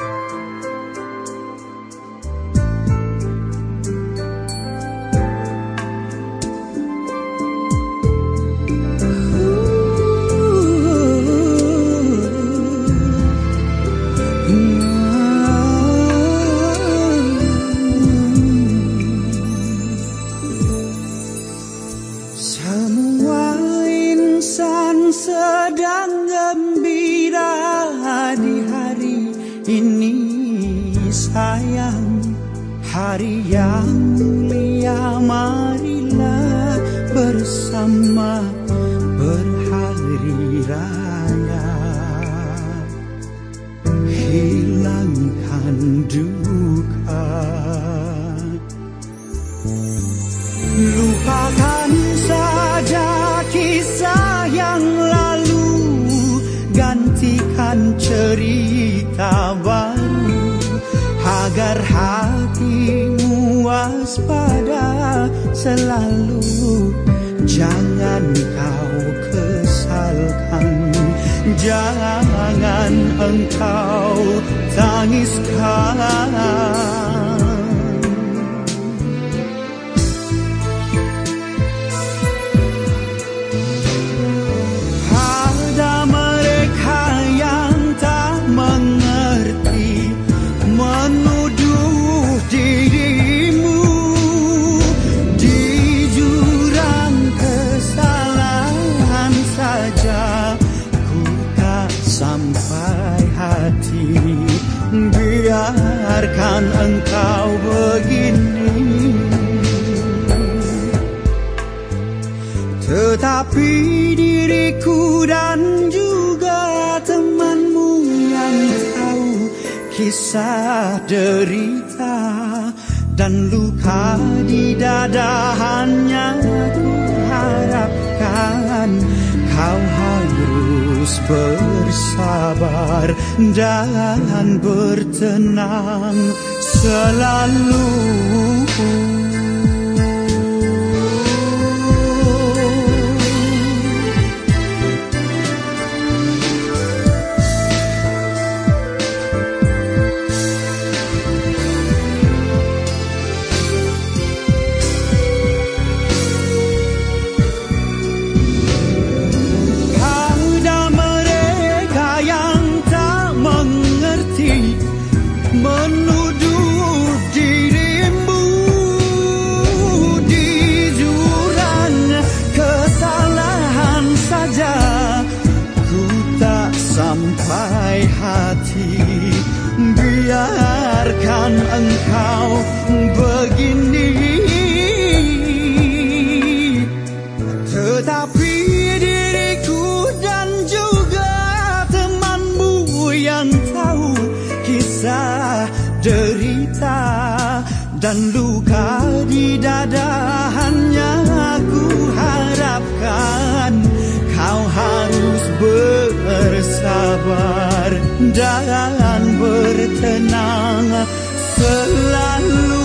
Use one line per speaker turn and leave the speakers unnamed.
you ini sayang Hari yang mulia marilah bersama berhari raya. Hilangkan duka. Lupakan saja kisah yang lalu Gantikan cerita waspada selalu. Jangan kau kesalkan Jangan engkau tangiskan hati. Biarkan engkau begini. Tetapi diriku dan juga temanmu yang tahu kisah derita dan luka di dada hanya ku harapkan kau harus bersabar dan bertenang selalu. Sampai hati Biarkan engkau begini. Tetapi diriku dan juga temanmu yang tahu kisah derita dan luka di dada hanya aku harapkan kau harus bersabar dan bertenang selalu